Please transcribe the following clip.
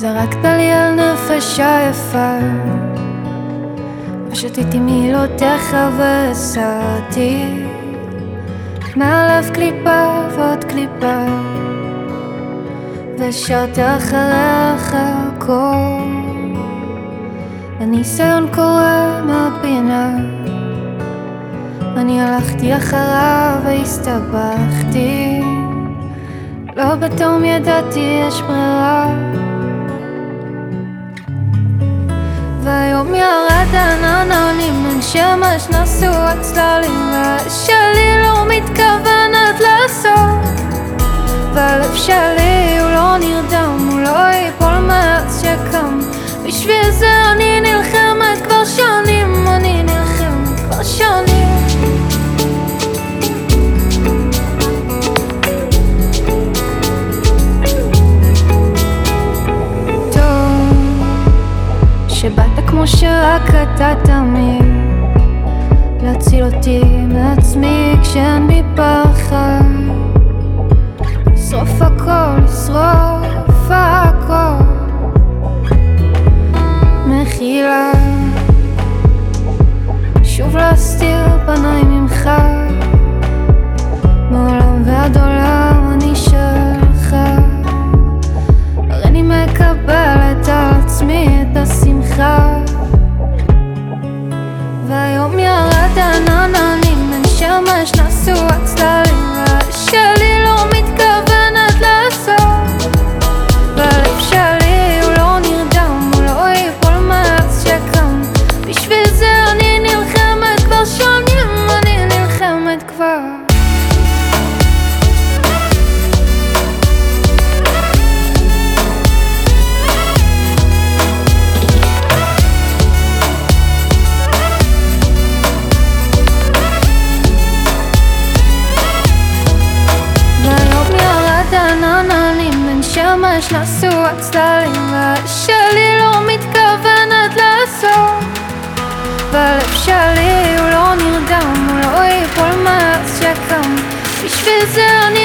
זרקת לי על נפש עייפה ושתיתי מילותיך והסרתי מהלב קליפה ועוד קליפה. ושרת אחריך הכל. הניסיון קורא מהפינה. אני הלכתי אחריו והסתבכתי. לא בתום ידעתי יש ברירה שמש נסו הצללים והשלי לא מתכוונת לעשות. והלב שלי הוא לא נרדם, הוא לא ייפול מאז שקם. בשביל זה אני נלחמת כבר שנים, אני נלחמת כבר שנים. שבאת כמו שרק אתה תמיד עננים בין שמש נסו שמש נסו הצללים והשלי לא מתכוונת לעשות. והלב שלי הוא לא נרדם, הוא לא ייפול מאז שקם. בשביל זה אני